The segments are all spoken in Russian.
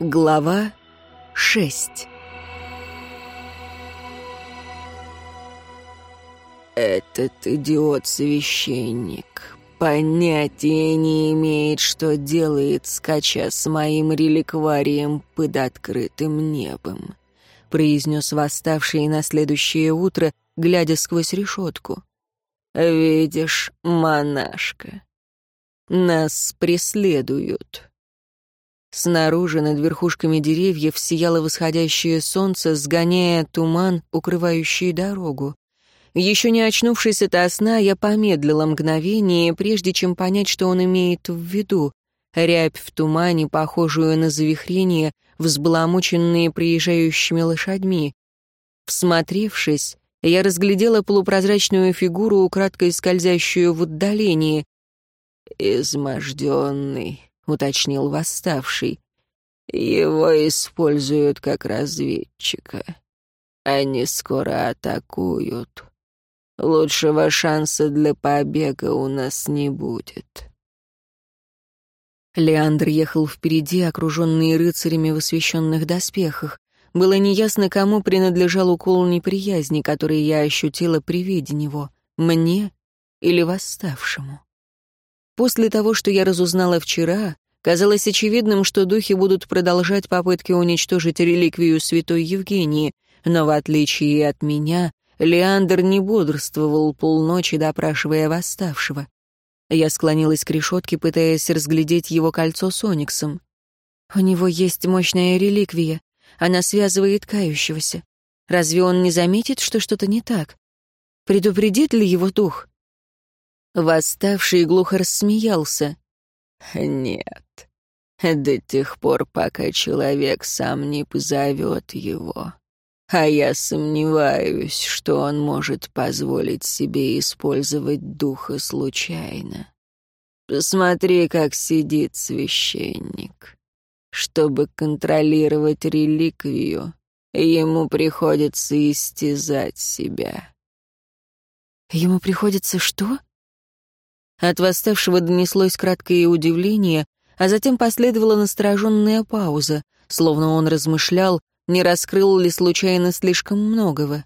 Глава 6 Этот идиот-священник понятия не имеет, что делает, скача с моим реликварием под открытым небом, произнес восставший на следующее утро, глядя сквозь решетку. «Видишь, монашка, нас преследуют». Снаружи, над верхушками деревьев, сияло восходящее солнце, сгоняя туман, укрывающий дорогу. Еще не очнувшись от сна, я помедлила мгновение, прежде чем понять, что он имеет в виду. Рябь в тумане, похожую на завихрение, взбаламученные приезжающими лошадьми. Всмотревшись, я разглядела полупрозрачную фигуру, украдкой скользящую в отдалении. «Изможденный», — уточнил восставший. «Его используют как разведчика. Они скоро атакуют. Лучшего шанса для побега у нас не будет». Леандр ехал впереди, окруженный рыцарями в освещенных доспехах. Было неясно, кому принадлежал укол неприязни, который я ощутила при виде него — мне или восставшему. После того, что я разузнала вчера, казалось очевидным, что духи будут продолжать попытки уничтожить реликвию святой Евгении, но в отличие от меня, Леандр не бодрствовал полночи, допрашивая восставшего. Я склонилась к решетке, пытаясь разглядеть его кольцо с ониксом. У него есть мощная реликвия. Она связывает кающегося. Разве он не заметит, что что-то не так? Предупредит ли его дух? Восставший глухо рассмеялся. «Нет, до тех пор, пока человек сам не позовет его. А я сомневаюсь, что он может позволить себе использовать духа случайно. Посмотри, как сидит священник. Чтобы контролировать реликвию, ему приходится истязать себя». «Ему приходится что?» От восставшего донеслось краткое удивление, а затем последовала настороженная пауза, словно он размышлял, не раскрыл ли случайно слишком многого.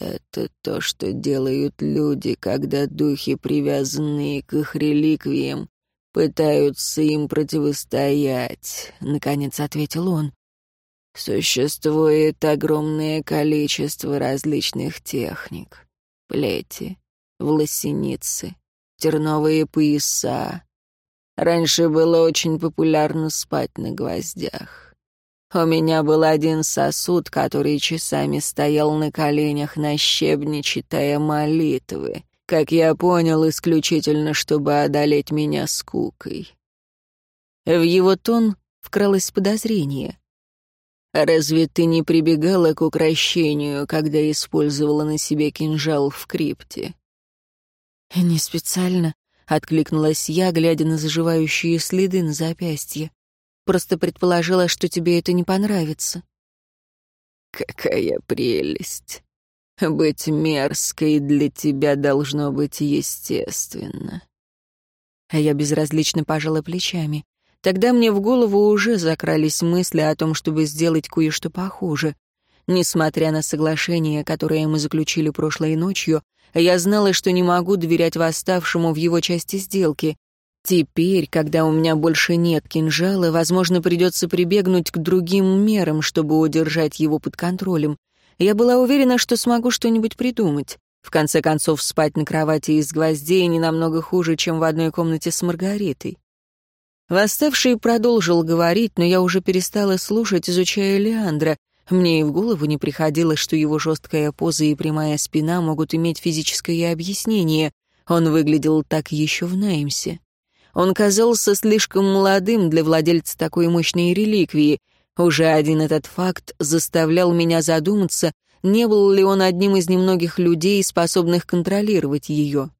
«Это то, что делают люди, когда духи, привязанные к их реликвиям, пытаются им противостоять», — наконец ответил он. «Существует огромное количество различных техник. Плети, власеницы, терновые пояса. Раньше было очень популярно спать на гвоздях. У меня был один сосуд, который часами стоял на коленях на щебне, читая молитвы. Как я понял, исключительно, чтобы одолеть меня скукой. В его тон вкралось подозрение. «Разве ты не прибегала к укращению, когда использовала на себе кинжал в крипте?» «Не специально», — откликнулась я, глядя на заживающие следы на запястье. «Просто предположила, что тебе это не понравится». «Какая прелесть! Быть мерзкой для тебя должно быть естественно». А я безразлично пожала плечами. Тогда мне в голову уже закрались мысли о том, чтобы сделать кое-что похуже. Несмотря на соглашение, которое мы заключили прошлой ночью, я знала, что не могу доверять восставшему в его части сделки. Теперь, когда у меня больше нет кинжала, возможно, придется прибегнуть к другим мерам, чтобы удержать его под контролем. Я была уверена, что смогу что-нибудь придумать. В конце концов, спать на кровати из гвоздей не намного хуже, чем в одной комнате с Маргаритой. Восставший продолжил говорить, но я уже перестала слушать, изучая Леандра, мне и в голову не приходило, что его жесткая поза и прямая спина могут иметь физическое объяснение. Он выглядел так еще в Наймсе. Он казался слишком молодым для владельца такой мощной реликвии. Уже один этот факт заставлял меня задуматься, не был ли он одним из немногих людей, способных контролировать ее.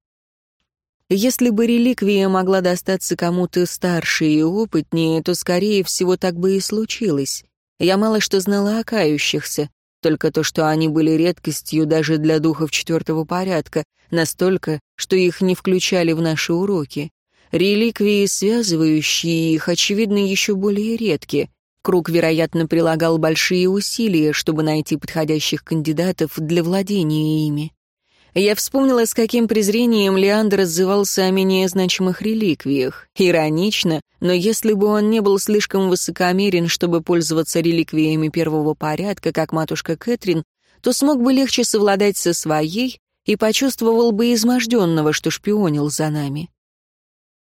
Если бы реликвия могла достаться кому-то старше и опытнее, то, скорее всего, так бы и случилось. Я мало что знала о кающихся, только то, что они были редкостью даже для духов четвертого порядка, настолько, что их не включали в наши уроки. Реликвии, связывающие их, очевидно, еще более редки. Круг, вероятно, прилагал большие усилия, чтобы найти подходящих кандидатов для владения ими. Я вспомнила, с каким презрением Леандр отзывался о менее значимых реликвиях. Иронично, но если бы он не был слишком высокомерен, чтобы пользоваться реликвиями первого порядка, как матушка Кэтрин, то смог бы легче совладать со своей и почувствовал бы изможденного, что шпионил за нами.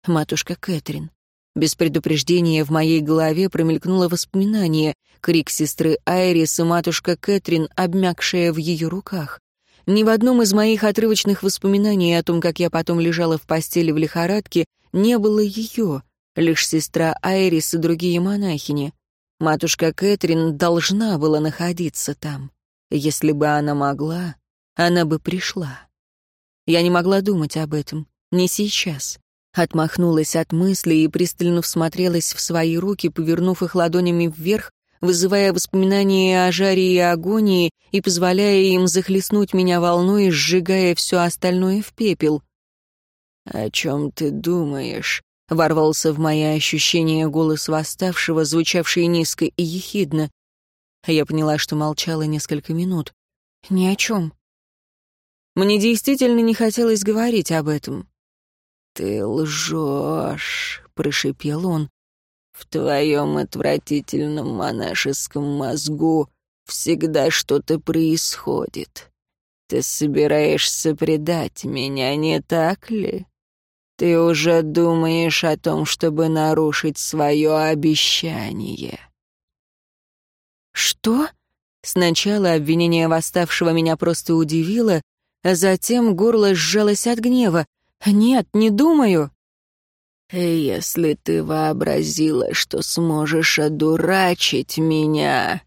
Матушка Кэтрин. Без предупреждения в моей голове промелькнуло воспоминание, крик сестры Айрис и матушка Кэтрин, обмякшая в ее руках. Ни в одном из моих отрывочных воспоминаний о том, как я потом лежала в постели в лихорадке, не было ее, лишь сестра Айрис и другие монахини. Матушка Кэтрин должна была находиться там. Если бы она могла, она бы пришла. Я не могла думать об этом, не сейчас. Отмахнулась от мысли и пристально всмотрелась в свои руки, повернув их ладонями вверх вызывая воспоминания о жаре и агонии и позволяя им захлестнуть меня волной, сжигая все остальное в пепел. «О чем ты думаешь?» — ворвался в мои ощущения голос восставшего, звучавший низко и ехидно. Я поняла, что молчала несколько минут. «Ни о чем». Мне действительно не хотелось говорить об этом. «Ты лжешь», — прошипел он. В твоем отвратительном монашеском мозгу всегда что-то происходит. Ты собираешься предать меня, не так ли? Ты уже думаешь о том, чтобы нарушить свое обещание. Что? Сначала обвинение восставшего меня просто удивило, а затем горло сжалось от гнева. «Нет, не думаю». «Если ты вообразила, что сможешь одурачить меня...»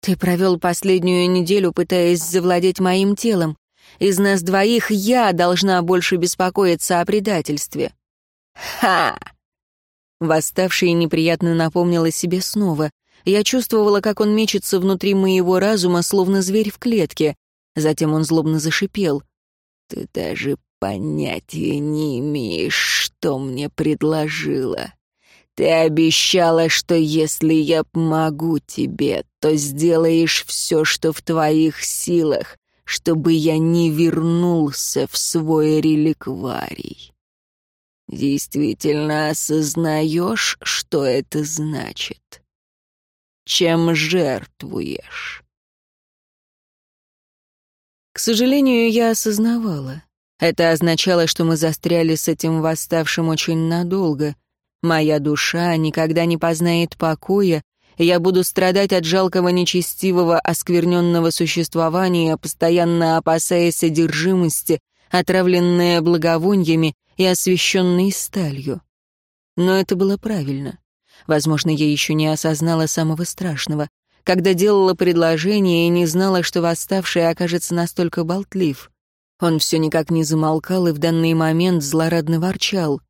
«Ты провел последнюю неделю, пытаясь завладеть моим телом. Из нас двоих я должна больше беспокоиться о предательстве». «Ха!» Восставший неприятно напомнил о себе снова. Я чувствовала, как он мечется внутри моего разума, словно зверь в клетке. Затем он злобно зашипел. «Ты даже понятия не имеешь, что мне предложила. Ты обещала, что если я помогу тебе, то сделаешь все, что в твоих силах, чтобы я не вернулся в свой реликварий. Действительно осознаешь, что это значит? Чем жертвуешь? К сожалению, я осознавала. Это означало, что мы застряли с этим восставшим очень надолго. Моя душа никогда не познает покоя, я буду страдать от жалкого нечестивого, оскверненного существования, постоянно опасаясь одержимости, отравленная благовониями и освещенной сталью. Но это было правильно. Возможно, я еще не осознала самого страшного, когда делала предложение и не знала, что восставший окажется настолько болтлив. Он все никак не замолкал и в данный момент злорадно ворчал.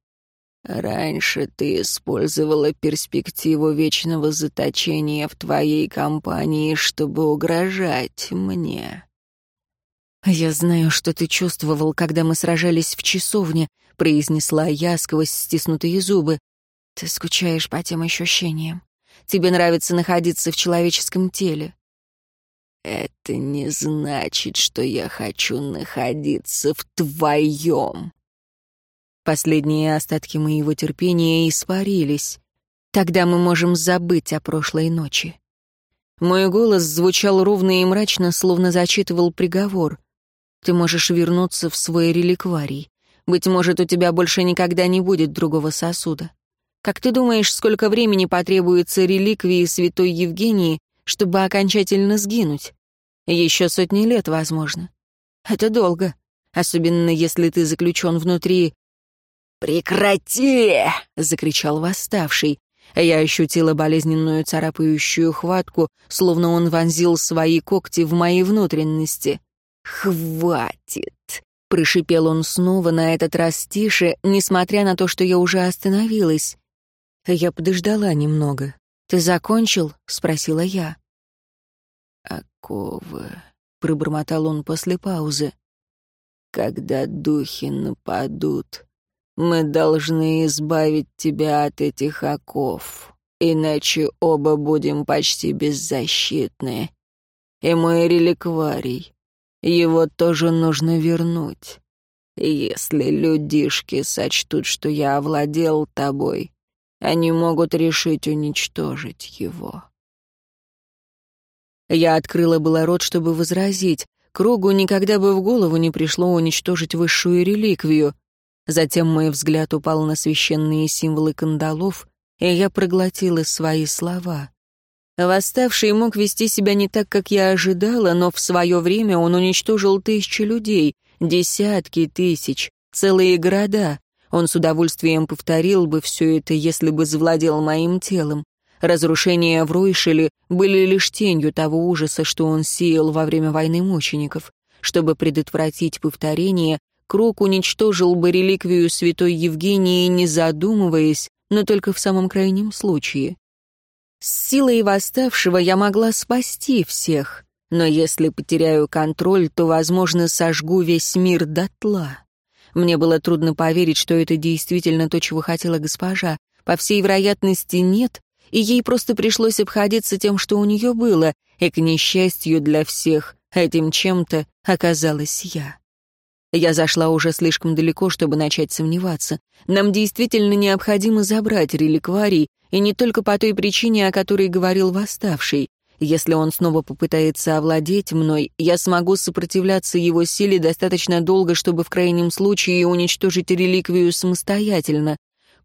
«Раньше ты использовала перспективу вечного заточения в твоей компании, чтобы угрожать мне». «Я знаю, что ты чувствовал, когда мы сражались в часовне», — произнесла я сквозь стиснутые зубы. «Ты скучаешь по тем ощущениям. Тебе нравится находиться в человеческом теле. «Это не значит, что я хочу находиться в твоем». Последние остатки моего терпения испарились. Тогда мы можем забыть о прошлой ночи. Мой голос звучал ровно и мрачно, словно зачитывал приговор. Ты можешь вернуться в свой реликварий. Быть может, у тебя больше никогда не будет другого сосуда. Как ты думаешь, сколько времени потребуется реликвии святой Евгении, чтобы окончательно сгинуть. Еще сотни лет, возможно. Это долго, особенно если ты заключен внутри... «Прекрати!» — закричал восставший. Я ощутила болезненную царапающую хватку, словно он вонзил свои когти в мои внутренности. «Хватит!» — прошипел он снова, на этот раз тише, несмотря на то, что я уже остановилась. Я подождала немного. «Ты закончил?» — спросила я. «Оковы», — пробормотал он после паузы. «Когда духи нападут, мы должны избавить тебя от этих оков. иначе оба будем почти беззащитны. И мой реликварий, его тоже нужно вернуть. Если людишки сочтут, что я овладел тобой, они могут решить уничтожить его. Я открыла было рот, чтобы возразить. Кругу никогда бы в голову не пришло уничтожить высшую реликвию. Затем мой взгляд упал на священные символы кандалов, и я проглотила свои слова. Восставший мог вести себя не так, как я ожидала, но в свое время он уничтожил тысячи людей, десятки тысяч, целые города. Он с удовольствием повторил бы все это, если бы завладел моим телом. Разрушения в Ройшеле были лишь тенью того ужаса, что он сеял во время войны мучеников. Чтобы предотвратить повторение, Круг уничтожил бы реликвию святой Евгении, не задумываясь, но только в самом крайнем случае. С силой восставшего я могла спасти всех, но если потеряю контроль, то, возможно, сожгу весь мир дотла. Мне было трудно поверить, что это действительно то, чего хотела госпожа. По всей вероятности, нет, и ей просто пришлось обходиться тем, что у нее было, и, к несчастью для всех, этим чем-то оказалась я. Я зашла уже слишком далеко, чтобы начать сомневаться. Нам действительно необходимо забрать реликварий, и не только по той причине, о которой говорил восставший. Если он снова попытается овладеть мной, я смогу сопротивляться его силе достаточно долго, чтобы в крайнем случае уничтожить реликвию самостоятельно.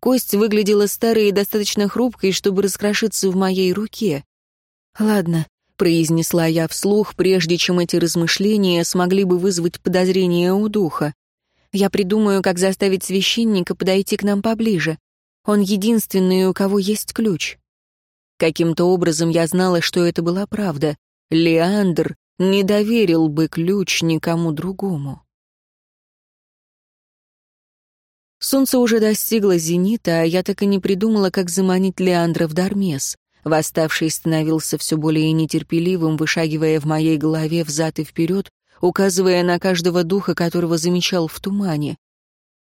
Кость выглядела старой и достаточно хрупкой, чтобы раскрошиться в моей руке. Ладно, произнесла я вслух, прежде чем эти размышления смогли бы вызвать подозрение у духа. Я придумаю, как заставить священника подойти к нам поближе. Он единственный, у кого есть ключ. Каким-то образом я знала, что это была правда. Леандр не доверил бы ключ никому другому. Солнце уже достигло зенита, а я так и не придумала, как заманить Леандра в Дармес. Восставший становился все более нетерпеливым, вышагивая в моей голове взад и вперед, указывая на каждого духа, которого замечал в тумане.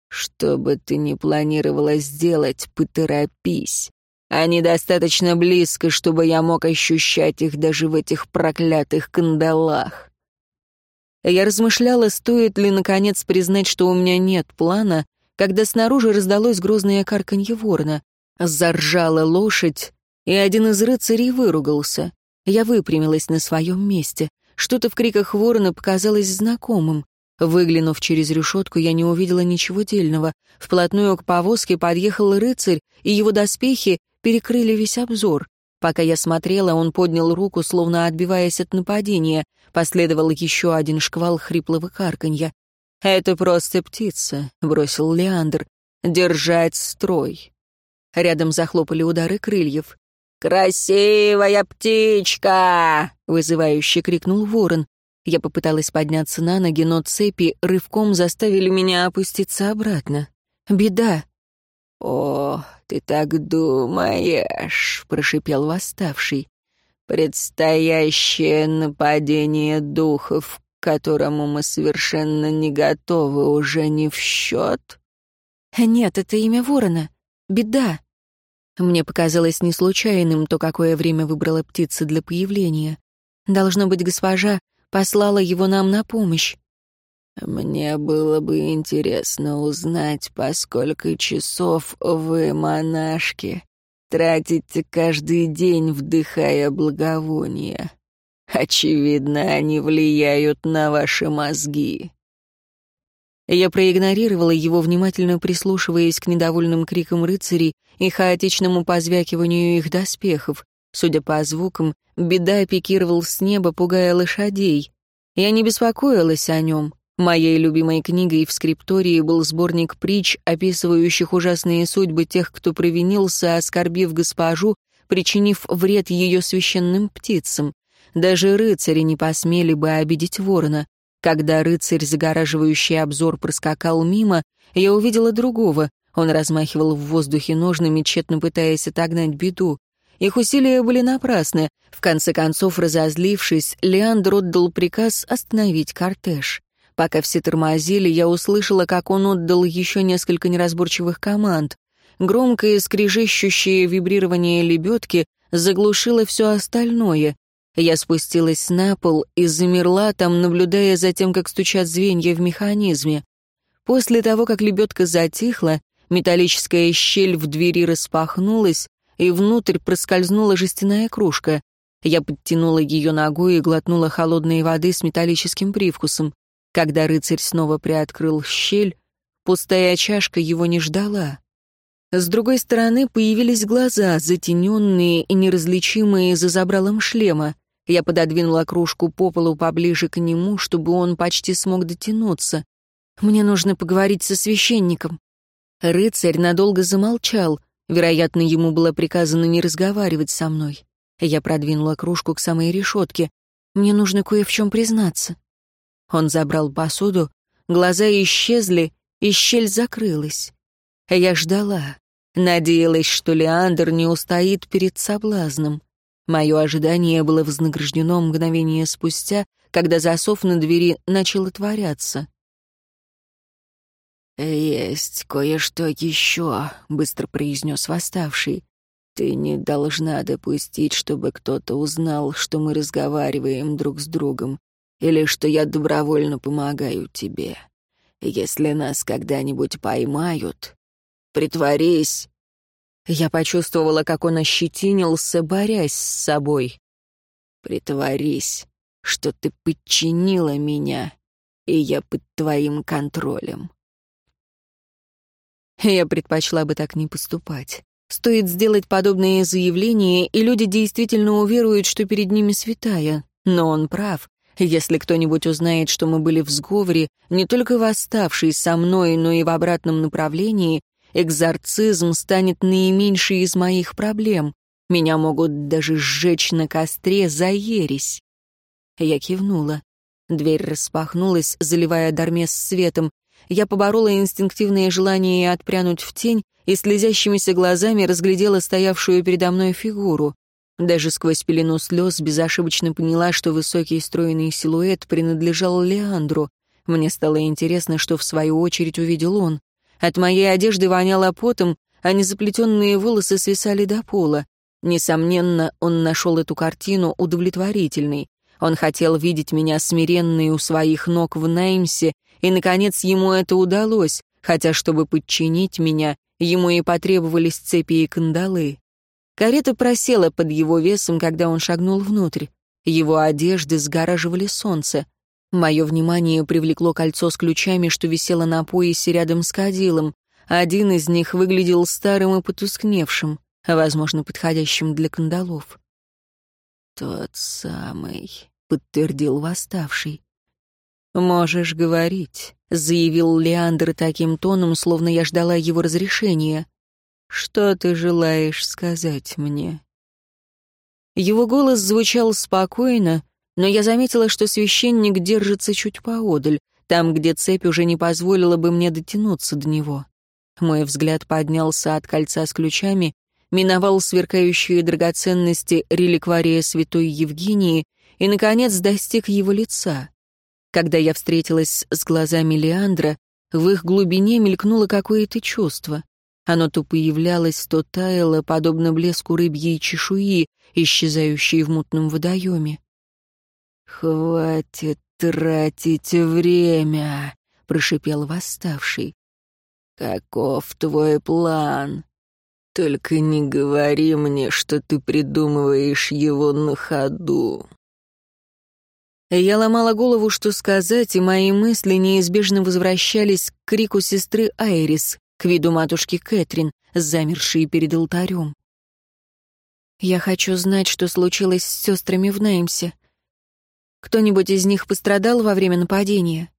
«Что бы ты ни планировала сделать, поторопись. Они достаточно близко, чтобы я мог ощущать их даже в этих проклятых кандалах». Я размышляла, стоит ли, наконец, признать, что у меня нет плана, когда снаружи раздалось грозное карканье ворона. Заржала лошадь, и один из рыцарей выругался. Я выпрямилась на своем месте. Что-то в криках ворона показалось знакомым. Выглянув через решетку, я не увидела ничего дельного. Вплотную к повозке подъехал рыцарь, и его доспехи перекрыли весь обзор. Пока я смотрела, он поднял руку, словно отбиваясь от нападения. Последовал еще один шквал хриплого карканья. «Это просто птица», — бросил Леандр. «Держать строй». Рядом захлопали удары крыльев. «Красивая птичка!» — вызывающе крикнул ворон. Я попыталась подняться на ноги, но цепи рывком заставили меня опуститься обратно. «Беда!» «О, ты так думаешь!» — прошипел восставший. «Предстоящее нападение духов, которому мы совершенно не готовы, уже не в счет?» «Нет, это имя ворона. Беда!» Мне показалось не случайным то, какое время выбрала птица для появления. Должно быть, госпожа послала его нам на помощь. «Мне было бы интересно узнать, по сколько часов вы, монашки, тратите каждый день, вдыхая благовония. Очевидно, они влияют на ваши мозги». Я проигнорировала его, внимательно прислушиваясь к недовольным крикам рыцарей и хаотичному позвякиванию их доспехов. Судя по звукам, беда пикировал с неба, пугая лошадей. Я не беспокоилась о нем. Моей любимой книгой в скриптории был сборник притч, описывающих ужасные судьбы тех, кто провинился, оскорбив госпожу, причинив вред ее священным птицам. Даже рыцари не посмели бы обидеть ворона. Когда рыцарь, загораживающий обзор, проскакал мимо, я увидела другого. Он размахивал в воздухе ножными, тщетно пытаясь отогнать беду. Их усилия были напрасны. В конце концов, разозлившись, Леандр отдал приказ остановить кортеж. Пока все тормозили, я услышала, как он отдал еще несколько неразборчивых команд. громкое скрежещущее вибрирование лебедки заглушило все остальное. Я спустилась на пол и замерла там, наблюдая за тем, как стучат звенья в механизме. После того, как лебедка затихла, металлическая щель в двери распахнулась, и внутрь проскользнула жестяная кружка. Я подтянула ее ногой и глотнула холодной воды с металлическим привкусом. Когда рыцарь снова приоткрыл щель, пустая чашка его не ждала. С другой стороны появились глаза, затененные и неразличимые за забралом шлема. Я пододвинула кружку по полу поближе к нему, чтобы он почти смог дотянуться. «Мне нужно поговорить со священником». Рыцарь надолго замолчал. Вероятно, ему было приказано не разговаривать со мной. Я продвинула кружку к самой решетке. «Мне нужно кое в чем признаться». Он забрал посуду, глаза исчезли, и щель закрылась. Я ждала, надеялась, что Леандр не устоит перед соблазном. Мое ожидание было вознаграждено мгновение спустя, когда засов на двери начал отворяться. «Есть кое-что еще», — быстро произнес восставший. «Ты не должна допустить, чтобы кто-то узнал, что мы разговариваем друг с другом, или что я добровольно помогаю тебе. Если нас когда-нибудь поймают, притворись, я почувствовала, как он ощетинился, борясь с собой. «Притворись, что ты подчинила меня, и я под твоим контролем». Я предпочла бы так не поступать. Стоит сделать подобные заявления, и люди действительно уверуют, что перед ними святая. Но он прав. Если кто-нибудь узнает, что мы были в сговоре, не только восставший со мной, но и в обратном направлении, экзорцизм станет наименьшей из моих проблем. Меня могут даже сжечь на костре за ересь. Я кивнула. Дверь распахнулась, заливая Дармес светом. Я поборола инстинктивное желание отпрянуть в тень и слезящимися глазами разглядела стоявшую передо мной фигуру. Даже сквозь пелену слез безошибочно поняла, что высокий стройный силуэт принадлежал Леандру. Мне стало интересно, что в свою очередь увидел он. От моей одежды воняло потом, а незаплетенные волосы свисали до пола. Несомненно, он нашел эту картину удовлетворительной. Он хотел видеть меня смиренной у своих ног в Наймсе, и, наконец, ему это удалось, хотя, чтобы подчинить меня, ему и потребовались цепи и кандалы. Карета просела под его весом, когда он шагнул внутрь. Его одежды сгораживали солнце. Мое внимание привлекло кольцо с ключами, что висело на поясе рядом с кадилом. Один из них выглядел старым и потускневшим, возможно, подходящим для кандалов. «Тот самый», — подтвердил восставший. «Можешь говорить», — заявил Леандр таким тоном, словно я ждала его разрешения. «Что ты желаешь сказать мне?» Его голос звучал спокойно, но я заметила, что священник держится чуть поодаль, там, где цепь уже не позволила бы мне дотянуться до него. Мой взгляд поднялся от кольца с ключами, миновал сверкающие драгоценности реликвария святой Евгении и, наконец, достиг его лица. Когда я встретилась с глазами Леандра, в их глубине мелькнуло какое-то чувство. Оно то появлялось, то таяло, подобно блеску рыбьей чешуи, исчезающей в мутном водоеме. «Хватит тратить время», — прошипел восставший. «Каков твой план? Только не говори мне, что ты придумываешь его на ходу». Я ломала голову, что сказать, и мои мысли неизбежно возвращались к крику сестры Айрис, к виду матушки Кэтрин, замершей перед алтарем. «Я хочу знать, что случилось с сестрами в Неймсе. Кто-нибудь из них пострадал во время нападения?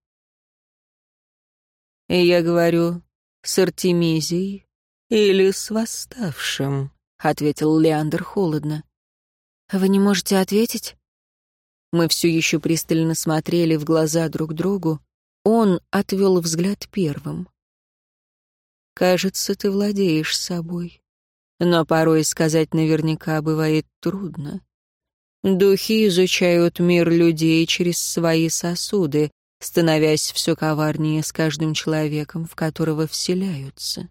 И я говорю, с Артемизией или с восставшим, ответил Леандр холодно. Вы не можете ответить? Мы все еще пристально смотрели в глаза друг другу. Он отвел взгляд первым. «Кажется, ты владеешь собой. Но порой сказать наверняка бывает трудно. Духи изучают мир людей через свои сосуды, становясь все коварнее с каждым человеком, в которого вселяются.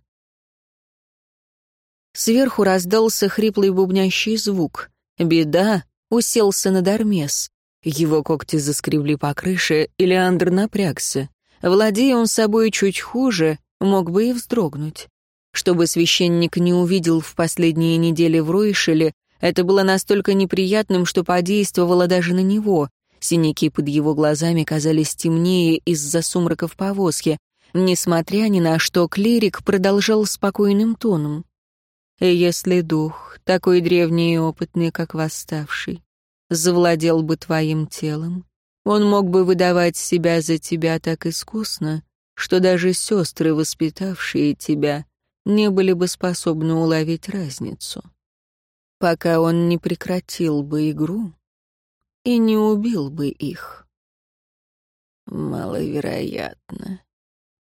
Сверху раздался хриплый бубнящий звук. Беда уселся на Дармес. Его когти заскребли по крыше, и Леандр напрягся. Владея он собой чуть хуже, мог бы и вздрогнуть. Чтобы священник не увидел в последние недели в Ройшеле, это было настолько неприятным, что подействовало даже на него. Синяки под его глазами казались темнее из-за сумрака в повозке. Несмотря ни на что, клирик продолжал спокойным тоном. «Если дух, такой древний и опытный, как восставший, завладел бы твоим телом, он мог бы выдавать себя за тебя так искусно, что даже сестры, воспитавшие тебя, не были бы способны уловить разницу. Пока он не прекратил бы игру и не убил бы их. Маловероятно.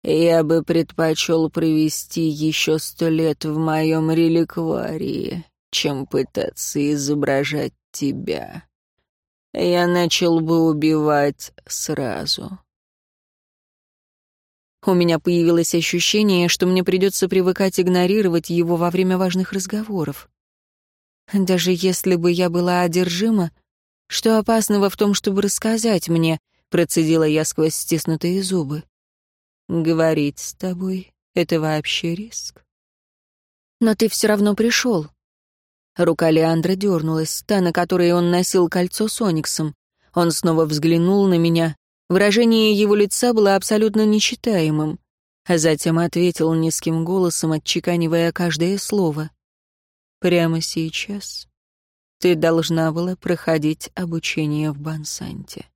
Я бы предпочел провести еще сто лет в моем реликварии, чем пытаться изображать тебя. Я начал бы убивать сразу. У меня появилось ощущение, что мне придется привыкать игнорировать его во время важных разговоров. Даже если бы я была одержима, что опасного в том, чтобы рассказать мне, процедила я сквозь стиснутые зубы. Говорить с тобой — это вообще риск. Но ты все равно пришел. Рука Леандра дернулась, та, на которой он носил кольцо с ониксом. Он снова взглянул на меня, Выражение его лица было абсолютно нечитаемым, а затем ответил низким голосом, отчеканивая каждое слово. «Прямо сейчас ты должна была проходить обучение в Бансанте.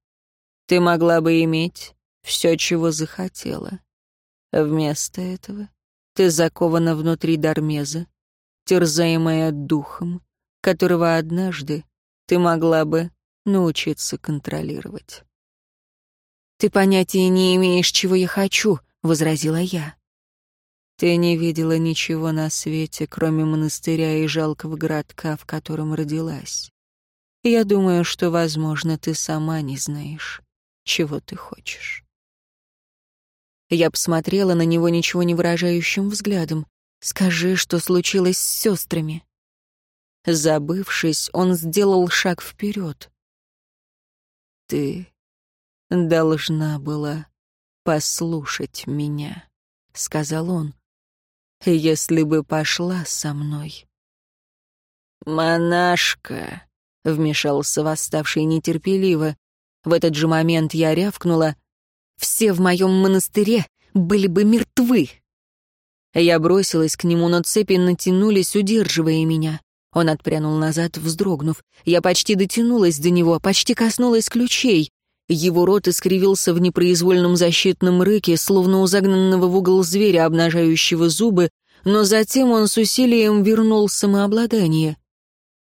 Ты могла бы иметь все, чего захотела. Вместо этого ты закована внутри Дармеза, терзаемая духом, которого однажды ты могла бы научиться контролировать. «Ты понятия не имеешь, чего я хочу», — возразила я. «Ты не видела ничего на свете, кроме монастыря и жалкого городка, в котором родилась. Я думаю, что, возможно, ты сама не знаешь, чего ты хочешь». Я посмотрела на него ничего не выражающим взглядом. «Скажи, что случилось с сестрами». Забывшись, он сделал шаг вперед. «Ты должна была послушать меня», — сказал он, — «если бы пошла со мной». «Монашка», — вмешался восставший нетерпеливо. В этот же момент я рявкнула, «Все в моем монастыре были бы мертвы». Я бросилась к нему, но цепи натянулись, удерживая меня. Он отпрянул назад, вздрогнув. Я почти дотянулась до него, почти коснулась ключей. Его рот искривился в непроизвольном защитном рыке, словно у загнанного в угол зверя, обнажающего зубы, но затем он с усилием вернул самообладание.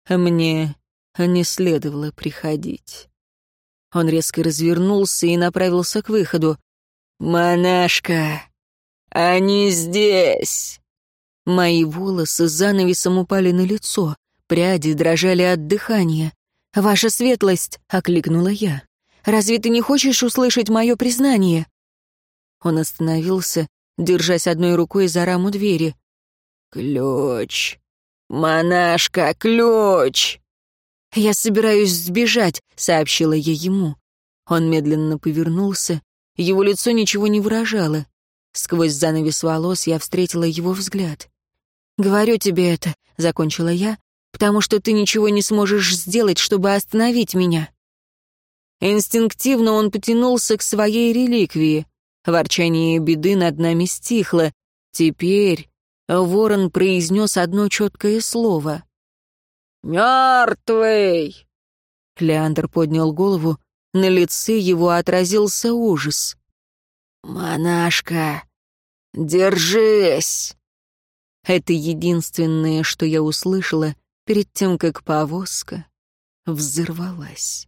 Мне не следовало приходить. Он резко развернулся и направился к выходу. «Монашка, они здесь!» Мои волосы занавесом упали на лицо, пряди дрожали от дыхания. «Ваша светлость!» — окликнула я. Разве ты не хочешь услышать мое признание?» Он остановился, держась одной рукой за раму двери. «Ключ! Монашка, ключ!» «Я собираюсь сбежать», — сообщила я ему. Он медленно повернулся, его лицо ничего не выражало. Сквозь занавес волос я встретила его взгляд. «Говорю тебе это», — закончила я, «потому что ты ничего не сможешь сделать, чтобы остановить меня». Инстинктивно он потянулся к своей реликвии. Ворчание беды над нами стихло. Теперь ворон произнес одно четкое слово. «Мертвый!» Леандр поднял голову. На лице его отразился ужас. «Монашка, держись!» Это единственное, что я услышала перед тем, как повозка взорвалась.